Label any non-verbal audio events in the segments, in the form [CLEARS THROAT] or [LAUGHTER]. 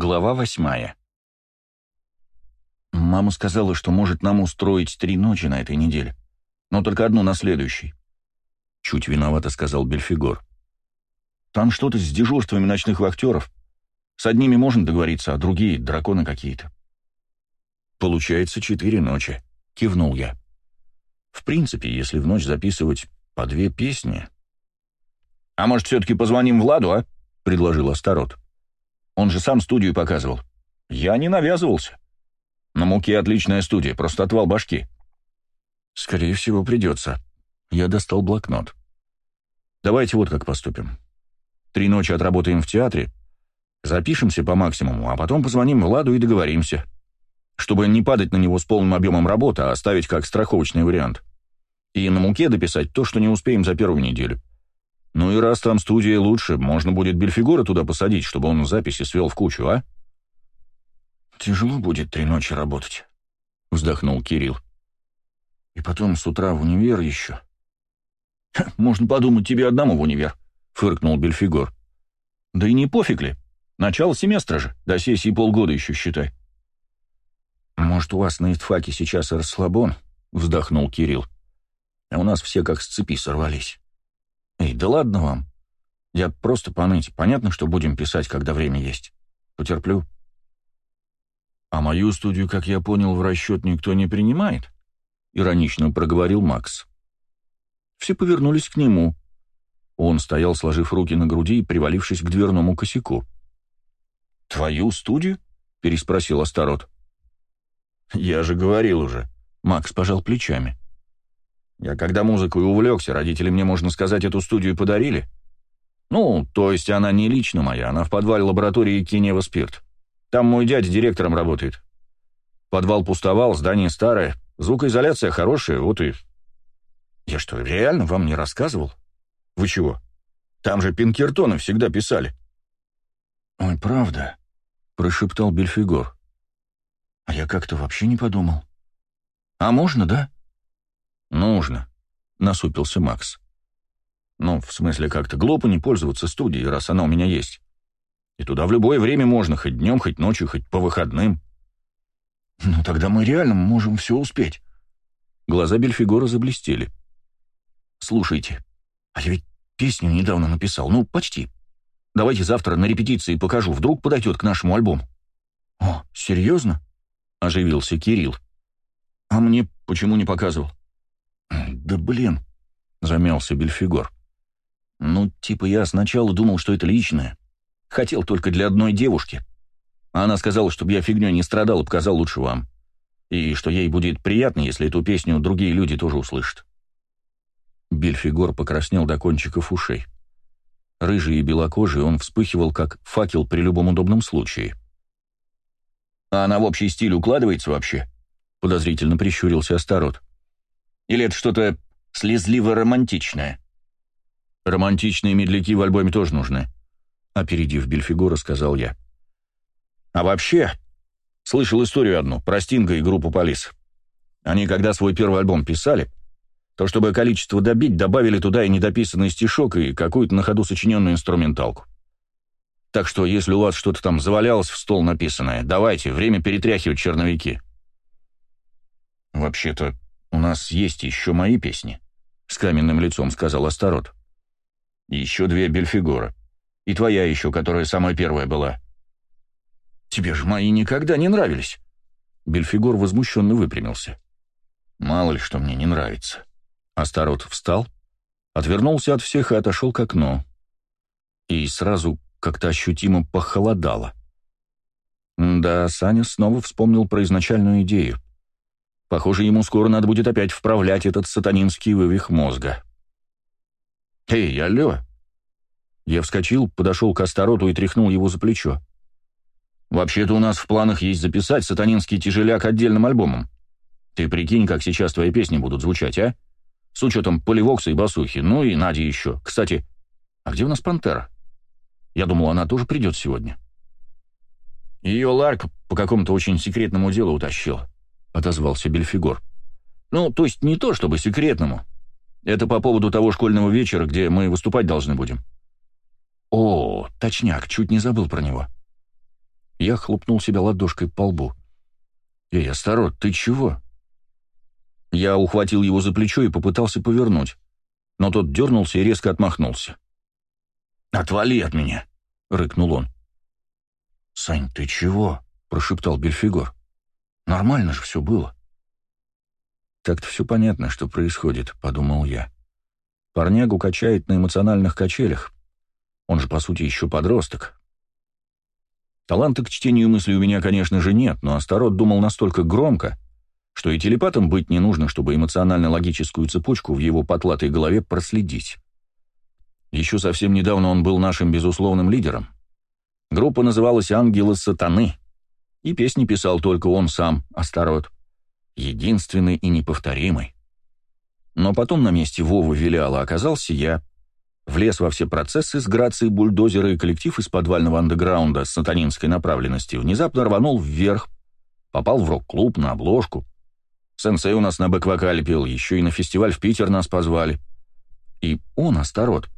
Глава восьмая. Мама сказала, что может нам устроить три ночи на этой неделе, но только одну на следующей. Чуть виновато сказал Бельфигор. Там что-то с дежурствами ночных вахтеров. С одними можно договориться, а другие — драконы какие-то. Получается четыре ночи, кивнул я. В принципе, если в ночь записывать по две песни... «А может, все-таки позвоним Владу, а?» — предложил Астарот. Он же сам студию показывал. Я не навязывался. На муке отличная студия, просто отвал башки. Скорее всего, придется. Я достал блокнот. Давайте вот как поступим. Три ночи отработаем в театре, запишемся по максимуму, а потом позвоним Владу и договоримся. Чтобы не падать на него с полным объемом работы, а оставить как страховочный вариант. И на муке дописать то, что не успеем за первую неделю. Ну и раз там студия лучше, можно будет Бельфигора туда посадить, чтобы он записи свел в кучу, а? Тяжело будет три ночи работать, вздохнул Кирилл. И потом с утра в универ еще. Можно подумать, тебе одному в универ, фыркнул Бельфигор. Да и не пофиг ли. Начало семестра же, до сессии полгода еще считай. Может, у вас на ИТФАКе сейчас расслабон? Вздохнул Кирилл. А у нас все как с цепи сорвались. «Эй, да ладно вам. Я просто поныть. Понятно, что будем писать, когда время есть. Потерплю». «А мою студию, как я понял, в расчет никто не принимает?» — иронично проговорил Макс. Все повернулись к нему. Он стоял, сложив руки на груди и привалившись к дверному косяку. «Твою студию?» — переспросил Астарот. «Я же говорил уже». Макс пожал плечами. Я когда музыкой увлекся, родители мне, можно сказать, эту студию подарили. Ну, то есть она не лично моя, она в подвале лаборатории Кинева Спирт. Там мой дядя директором работает. Подвал пустовал, здание старое, звукоизоляция хорошая, вот и... Я что, реально вам не рассказывал? Вы чего? Там же Пинкертоны всегда писали. Ой, правда, прошептал Бельфигор. А я как-то вообще не подумал. А можно, да? «Нужно», — насупился Макс. «Ну, в смысле, как-то глупо не пользоваться студией, раз она у меня есть. И туда в любое время можно, хоть днем, хоть ночью, хоть по выходным». «Ну, тогда мы реально можем все успеть». Глаза Бельфигора заблестели. «Слушайте, а я ведь песню недавно написал, ну, почти. Давайте завтра на репетиции покажу, вдруг подойдет к нашему альбому». «О, серьезно?» — оживился Кирилл. «А мне почему не показывал?» «Да блин», — замялся Бельфигор. «Ну, типа я сначала думал, что это личное. Хотел только для одной девушки. Она сказала, чтобы я фигней не страдал и показал лучше вам. И что ей будет приятно, если эту песню другие люди тоже услышат». Бельфигор покраснел до кончиков ушей. Рыжий и белокожий он вспыхивал, как факел при любом удобном случае. «А она в общий стиль укладывается вообще?» — подозрительно прищурился Астарот. Или это что-то слезливо-романтичное? Романтичные медляки в альбоме тоже нужны. Опередив Бельфигора, сказал я. А вообще, слышал историю одну про Стинга и группу Полис. Они, когда свой первый альбом писали, то чтобы количество добить, добавили туда и недописанный стишок, и какую-то на ходу сочиненную инструменталку. Так что, если у вас что-то там завалялось в стол написанное, давайте, время перетряхивать черновики. Вообще-то, «У нас есть еще мои песни», — с каменным лицом сказал Астарот. «Еще две Бельфигора. И твоя еще, которая самая первая была». «Тебе же мои никогда не нравились». Бельфигор возмущенно выпрямился. «Мало ли, что мне не нравится». Астарот встал, отвернулся от всех и отошел к окну. И сразу как-то ощутимо похолодало. Да, Саня снова вспомнил про изначальную идею. Похоже, ему скоро надо будет опять вправлять этот сатанинский вывих мозга. «Эй, алло!» Я вскочил, подошел к Астароту и тряхнул его за плечо. «Вообще-то у нас в планах есть записать сатанинский тяжеляк отдельным альбомом. Ты прикинь, как сейчас твои песни будут звучать, а? С учетом Поливокса и Басухи, ну и Нади еще. Кстати, а где у нас Пантера? Я думал, она тоже придет сегодня». Ее Ларк по какому-то очень секретному делу утащил. — отозвался Бельфигор. «Ну, то есть не то, чтобы секретному. Это по поводу того школьного вечера, где мы выступать должны будем». «О, точняк, чуть не забыл про него». Я хлопнул себя ладошкой по лбу. «Эй, Астарот, ты чего?» Я ухватил его за плечо и попытался повернуть, но тот дернулся и резко отмахнулся. «Отвали от меня!» — рыкнул он. «Сань, ты чего?» — прошептал Бельфигор. «Нормально же все было». «Так-то все понятно, что происходит», — подумал я. «Парнягу качает на эмоциональных качелях. Он же, по сути, еще подросток. Таланта к чтению мыслей у меня, конечно же, нет, но Астарот думал настолько громко, что и телепатом быть не нужно, чтобы эмоционально-логическую цепочку в его потлатой голове проследить. Еще совсем недавно он был нашим безусловным лидером. Группа называлась «Ангелы сатаны», и песни писал только он сам, Астарот. Единственный и неповторимый. Но потом на месте Вовы Вилиала оказался я. Влез во все процессы с грацией бульдозера и коллектив из подвального андеграунда с сатанинской направленности внезапно рванул вверх, попал в рок-клуб на обложку, Сенсей у нас на бэк-вокале пел, еще и на фестиваль в Питер нас позвали. И он, Астарот,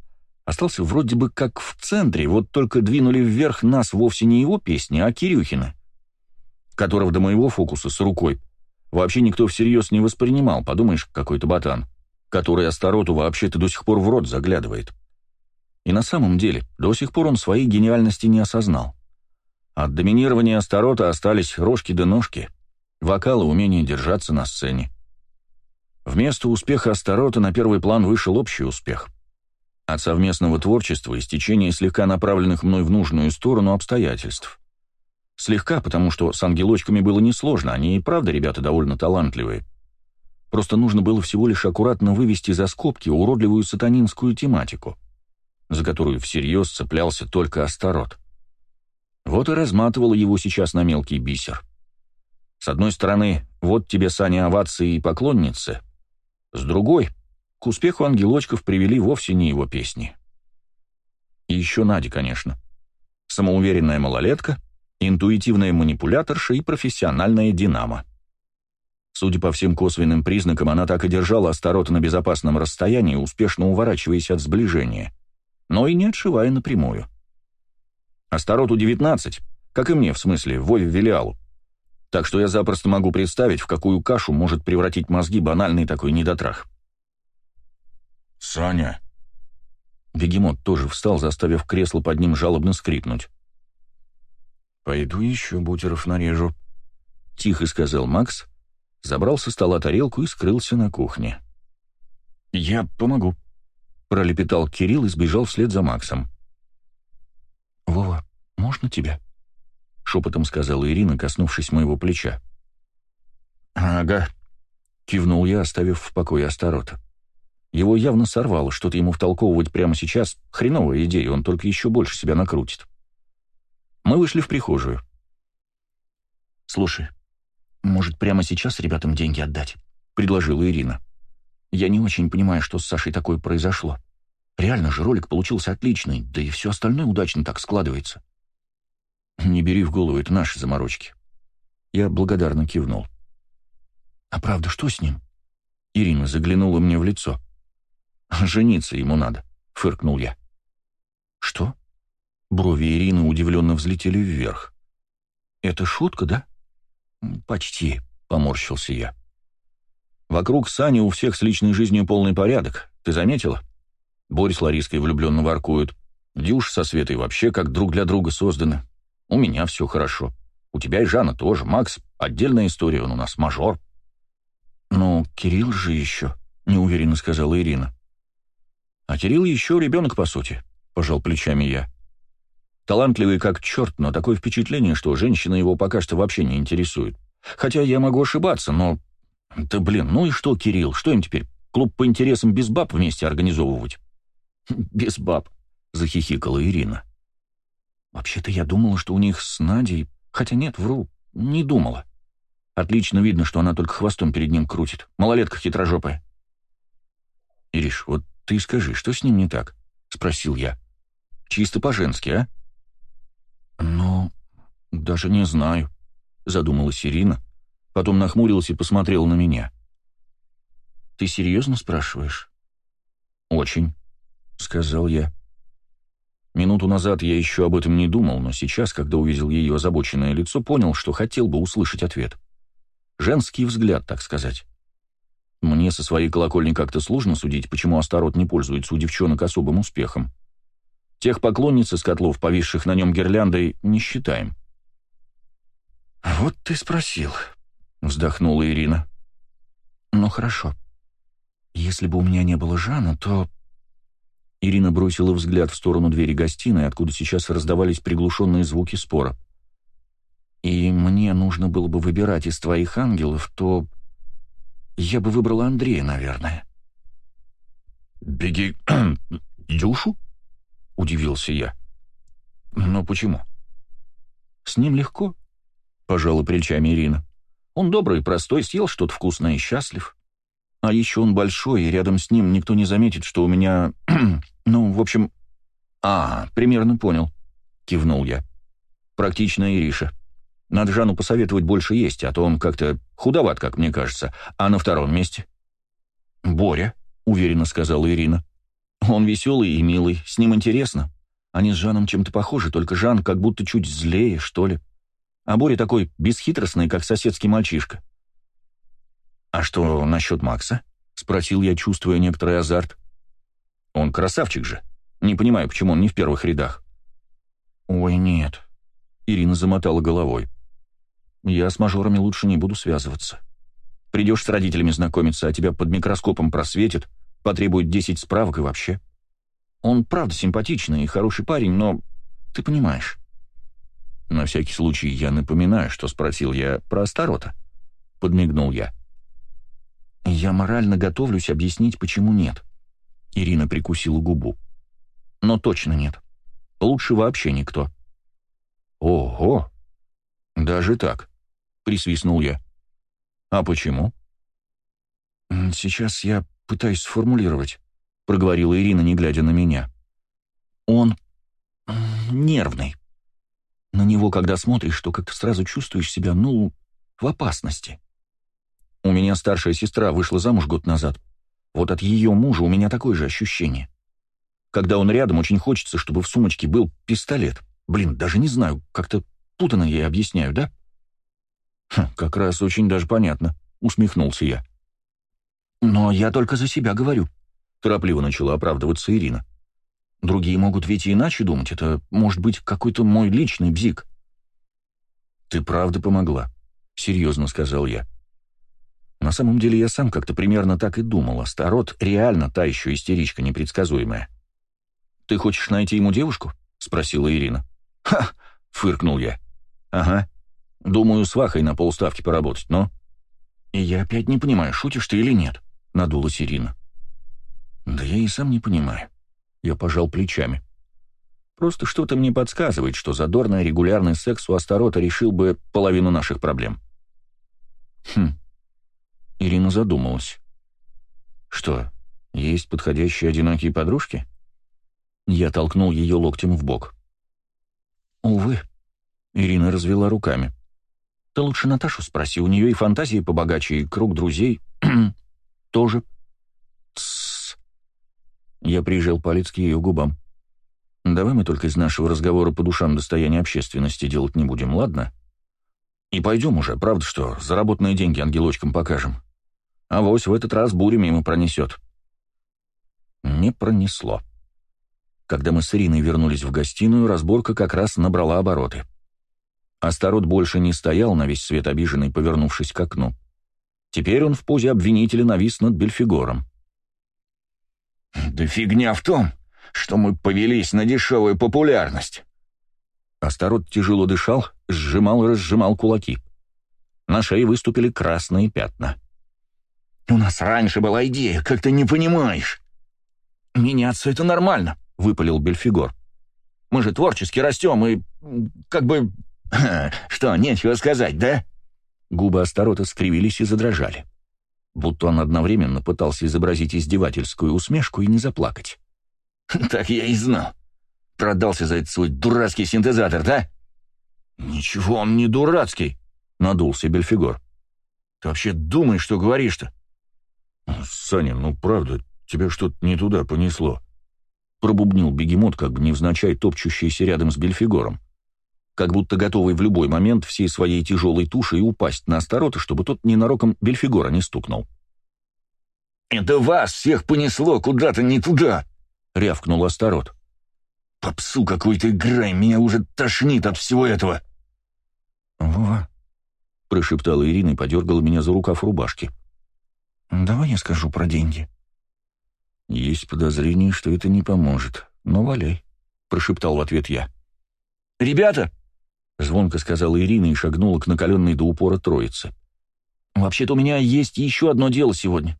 остался вроде бы как в центре, вот только двинули вверх нас вовсе не его песни, а Кирюхина, которого до моего фокуса с рукой вообще никто всерьез не воспринимал, подумаешь, какой-то ботан, который Астароту вообще-то до сих пор в рот заглядывает. И на самом деле, до сих пор он своей гениальности не осознал. От доминирования Астарота остались рожки да ножки — вокал и умение держаться на сцене. Вместо успеха Астарота на первый план вышел общий успех. От совместного творчества и стечения слегка направленных мной в нужную сторону обстоятельств. Слегка, потому что с ангелочками было несложно, они и правда ребята довольно талантливые. Просто нужно было всего лишь аккуратно вывести за скобки уродливую сатанинскую тематику, за которую всерьез цеплялся только Астарот. Вот и разматывало его сейчас на мелкий бисер. С одной стороны, вот тебе, Саня, овации и поклонницы. С другой, к успеху ангелочков привели вовсе не его песни. И еще Надя, конечно. Самоуверенная малолетка, интуитивная манипуляторша и профессиональная динамо. Судя по всем косвенным признакам, она так и держала Астарота на безопасном расстоянии, успешно уворачиваясь от сближения, но и не отшивая напрямую. Астароту 19, как и мне, в смысле, Вове Велиалу. Так что я запросто могу представить, в какую кашу может превратить мозги банальный такой недотрах. «Саня!» Бегемот тоже встал, заставив кресло под ним жалобно скрипнуть. «Пойду еще бутеров нарежу», — тихо сказал Макс, забрал со стола тарелку и скрылся на кухне. «Я помогу», — пролепетал Кирилл и сбежал вслед за Максом. «Вова, можно тебя?» — шепотом сказала Ирина, коснувшись моего плеча. «Ага», — кивнул я, оставив в покое Астарота. Его явно сорвало, что-то ему втолковывать прямо сейчас — хреновая идея, он только еще больше себя накрутит. Мы вышли в прихожую. «Слушай, может, прямо сейчас ребятам деньги отдать?» — предложила Ирина. «Я не очень понимаю, что с Сашей такое произошло. Реально же ролик получился отличный, да и все остальное удачно так складывается. «Не бери в голову, это наши заморочки». Я благодарно кивнул. «А правда, что с ним?» Ирина заглянула мне в лицо. «Жениться ему надо», — фыркнул я. «Что?» Брови Ирины удивленно взлетели вверх. «Это шутка, да?» «Почти», — поморщился я. «Вокруг Сани у всех с личной жизнью полный порядок. Ты заметила? Борь с Лариской влюбленно воркуют. Дюш со Светой вообще как друг для друга созданы. У меня все хорошо. У тебя и Жанна тоже. Макс — отдельная история, он у нас мажор». «Ну, Кирилл же еще», — неуверенно сказала Ирина. «А Кирилл еще ребенок, по сути», — пожал плечами я. Талантливый как черт, но такое впечатление, что женщина его пока что вообще не интересует. Хотя я могу ошибаться, но... Да блин, ну и что, Кирилл, что им теперь, клуб по интересам без баб вместе организовывать? [LAUGHS] «Без баб», — захихикала Ирина. Вообще-то я думала, что у них с Надей... Хотя нет, вру, не думала. Отлично видно, что она только хвостом перед ним крутит. Малолетка хитрожопая. «Ириш, вот ты скажи, что с ним не так?» — спросил я. «Чисто по-женски, а?» «Ну, даже не знаю», — задумалась Ирина, потом нахмурилась и посмотрела на меня. «Ты серьезно спрашиваешь?» «Очень», — сказал я. Минуту назад я еще об этом не думал, но сейчас, когда увидел ее озабоченное лицо, понял, что хотел бы услышать ответ. Женский взгляд, так сказать. Мне со своей колокольни как-то сложно судить, почему Астарот не пользуется у девчонок особым успехом. Тех поклонниц из котлов, повисших на нем гирляндой, не считаем. «Вот ты спросил», — вздохнула Ирина. «Ну хорошо. Если бы у меня не было Жана, то...» Ирина бросила взгляд в сторону двери гостиной, откуда сейчас раздавались приглушенные звуки спора. «И мне нужно было бы выбирать из твоих ангелов, то я бы выбрала Андрея, наверное». «Беги... [CLEARS THROAT] Дюшу?» — удивился я. «Но почему?» «С ним легко», — пожала плечами Ирина. «Он добрый, простой, съел что-то вкусное и счастлив». А еще он большой, и рядом с ним никто не заметит, что у меня... [CLEARS THROAT] ну, в общем... А, примерно понял. Кивнул я. Практичная Ириша. Надо Жану посоветовать больше есть, а то он как-то худоват, как мне кажется. А на втором месте? Боря, уверенно сказала Ирина. Он веселый и милый, с ним интересно. Они с Жаном чем-то похожи, только Жан как будто чуть злее, что ли. А Боря такой бесхитростный, как соседский мальчишка. «А что насчет Макса?» — спросил я, чувствуя некоторый азарт. «Он красавчик же. Не понимаю, почему он не в первых рядах». «Ой, нет», — Ирина замотала головой. «Я с мажорами лучше не буду связываться. Придешь с родителями знакомиться, а тебя под микроскопом просветят, потребуют десять справок и вообще. Он правда симпатичный и хороший парень, но ты понимаешь». «На всякий случай я напоминаю, что спросил я про Астарота», — подмигнул я. «Я морально готовлюсь объяснить, почему нет». Ирина прикусила губу. «Но точно нет. Лучше вообще никто». «Ого! Даже так?» — присвистнул я. «А почему?» «Сейчас я пытаюсь сформулировать», — проговорила Ирина, не глядя на меня. «Он нервный. На него, когда смотришь, то как-то сразу чувствуешь себя, ну, в опасности. У меня старшая сестра вышла замуж год назад. Вот от ее мужа у меня такое же ощущение. Когда он рядом, очень хочется, чтобы в сумочке был пистолет. Блин, даже не знаю, как-то путано я объясняю, да? Хм, как раз очень даже понятно, усмехнулся я. Но я только за себя говорю, торопливо начала оправдываться Ирина. Другие могут ведь и иначе думать, это может быть какой-то мой личный бзик. Ты правда помогла, серьезно сказал я. На самом деле я сам как-то примерно так и думал, а Старот реально та еще истеричка непредсказуемая. «Ты хочешь найти ему девушку?» — спросила Ирина. «Ха!» — фыркнул я. «Ага. Думаю, с Вахой на полставки поработать, но...» «И я опять не понимаю, шутишь ты или нет?» — надулась Ирина. «Да я и сам не понимаю». Я пожал плечами. Просто что-то мне подсказывает, что задорный регулярный секс у Астарота решил бы половину наших проблем. Хм, Ирина задумалась. «Что, есть подходящие одинокие подружки?» Я толкнул ее локтем в бок. «Увы», — Ирина развела руками. «Ты лучше Наташу спроси, у нее и фантазии побогаче, и круг друзей [CLEARS THROAT] тоже». «Тссс». Я прижал палец к ее губам. «Давай мы только из нашего разговора по душам достояния общественности делать не будем, ладно? И пойдем уже, правда что, заработанные деньги ангелочкам покажем». А вось в этот раз бурю мимо пронесет. Не пронесло. Когда мы с Ириной вернулись в гостиную, разборка как раз набрала обороты. Астарот больше не стоял на весь свет обиженный, повернувшись к окну. Теперь он в позе обвинителя навис над Бельфигором. «Да фигня в том, что мы повелись на дешевую популярность». Астарот тяжело дышал, сжимал и разжимал кулаки. На шее выступили красные пятна. У нас раньше была идея, как ты не понимаешь». «Меняться — это нормально», — выпалил Бельфигор. «Мы же творчески растем и... как бы...» [LAUGHS] «Что, нечего сказать, да?» Губы Астарота скривились и задрожали. Будто он одновременно пытался изобразить издевательскую усмешку и не заплакать. [LAUGHS] «Так я и знал. Продался за этот свой дурацкий синтезатор, да?» «Ничего он не дурацкий», — надулся Бельфигор. «Ты вообще думаешь, что говоришь-то?» «Саня, ну правда, тебя что-то не туда понесло». пробубнил бегемот, как бы невзначай топчущийся рядом с Бельфигором, как будто готовый в любой момент всей своей тяжелой тушей упасть на Астарота, чтобы тот ненароком Бельфигора не стукнул. «Это вас всех понесло куда-то не туда!» — рявкнул Астарот. «Попсу какой-то играй, меня уже тошнит от всего этого!» «Вова», — прошептала Ирина и подергала меня за рукав рубашки. «Давай я скажу про деньги». «Есть подозрение, что это не поможет. Но валяй», — прошептал в ответ я. «Ребята!» — звонко сказала Ирина и шагнула к накаленной до упора троице. «Вообще-то у меня есть еще одно дело сегодня.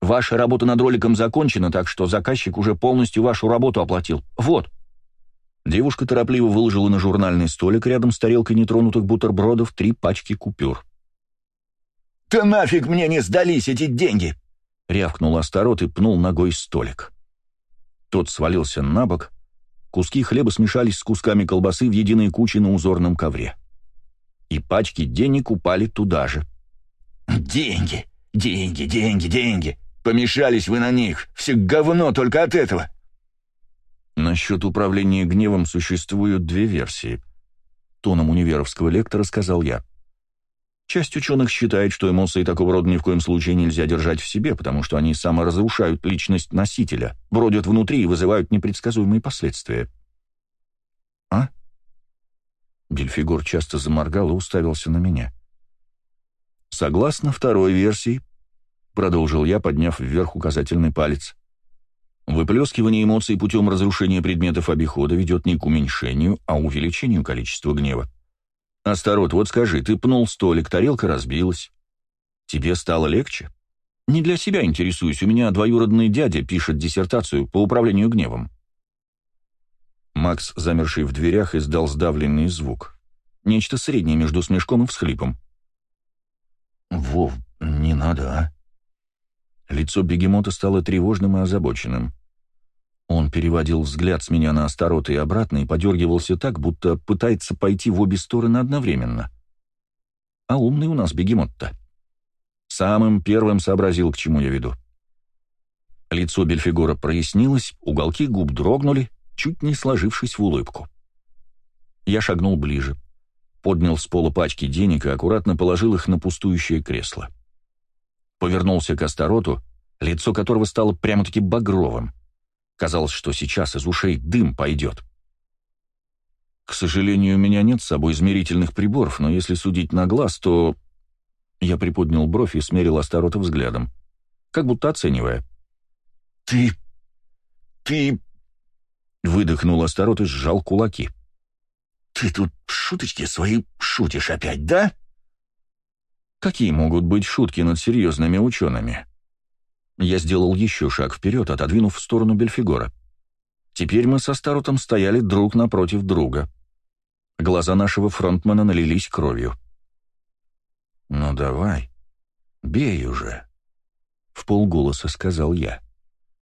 Ваша работа над роликом закончена, так что заказчик уже полностью вашу работу оплатил. Вот». Девушка торопливо выложила на журнальный столик рядом с тарелкой нетронутых бутербродов три пачки купюр. «Да нафиг мне не сдались эти деньги!» — рявкнул Астарот и пнул ногой столик. Тот свалился на бок, куски хлеба смешались с кусками колбасы в единой куче на узорном ковре. И пачки денег упали туда же. «Деньги, деньги, деньги, деньги! Помешались вы на них! Все говно только от этого!» Насчет управления гневом существуют две версии. Тоном универовского лектора сказал я. Часть ученых считает, что эмоции такого рода ни в коем случае нельзя держать в себе, потому что они саморазрушают личность носителя, бродят внутри и вызывают непредсказуемые последствия. «А?» Бельфигор часто заморгал и уставился на меня. «Согласно второй версии», — продолжил я, подняв вверх указательный палец, выплескивание эмоций путем разрушения предметов обихода ведет не к уменьшению, а увеличению количества гнева. «Астарот, вот скажи, ты пнул столик, тарелка разбилась. Тебе стало легче? Не для себя интересуюсь, у меня двоюродный дядя пишет диссертацию по управлению гневом». Макс, замерший в дверях, издал сдавленный звук. Нечто среднее между смешком и всхлипом. «Вов, не надо, а?» Лицо бегемота стало тревожным и озабоченным. Он переводил взгляд с меня на Астарота и обратно и подергивался так, будто пытается пойти в обе стороны одновременно. А умный у нас бегемот-то. Самым первым сообразил, к чему я веду. Лицо Бельфигора прояснилось, уголки губ дрогнули, чуть не сложившись в улыбку. Я шагнул ближе, поднял с пола пачки денег и аккуратно положил их на пустующее кресло. Повернулся к Астароту, лицо которого стало прямо-таки багровым. Казалось, что сейчас из ушей дым пойдет. К сожалению, у меня нет с собой измерительных приборов, но если судить на глаз, то... Я приподнял бровь и смерил Астарота взглядом, как будто оценивая. «Ты... ты...» Выдохнул Астарот и сжал кулаки. «Ты тут шуточки свои шутишь опять, да?» Какие могут быть шутки над серьезными учеными? Я сделал еще шаг вперед, отодвинув в сторону Бельфигора. Теперь мы со Старутом стояли друг напротив друга. Глаза нашего фронтмена налились кровью. «Ну давай, бей уже», — в полголоса сказал я.